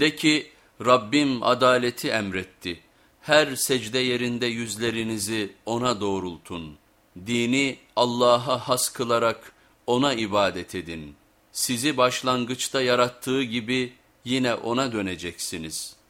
De ki Rabbim adaleti emretti. Her secde yerinde yüzlerinizi ona doğrultun. Dini Allah'a has kılarak ona ibadet edin. Sizi başlangıçta yarattığı gibi yine ona döneceksiniz.''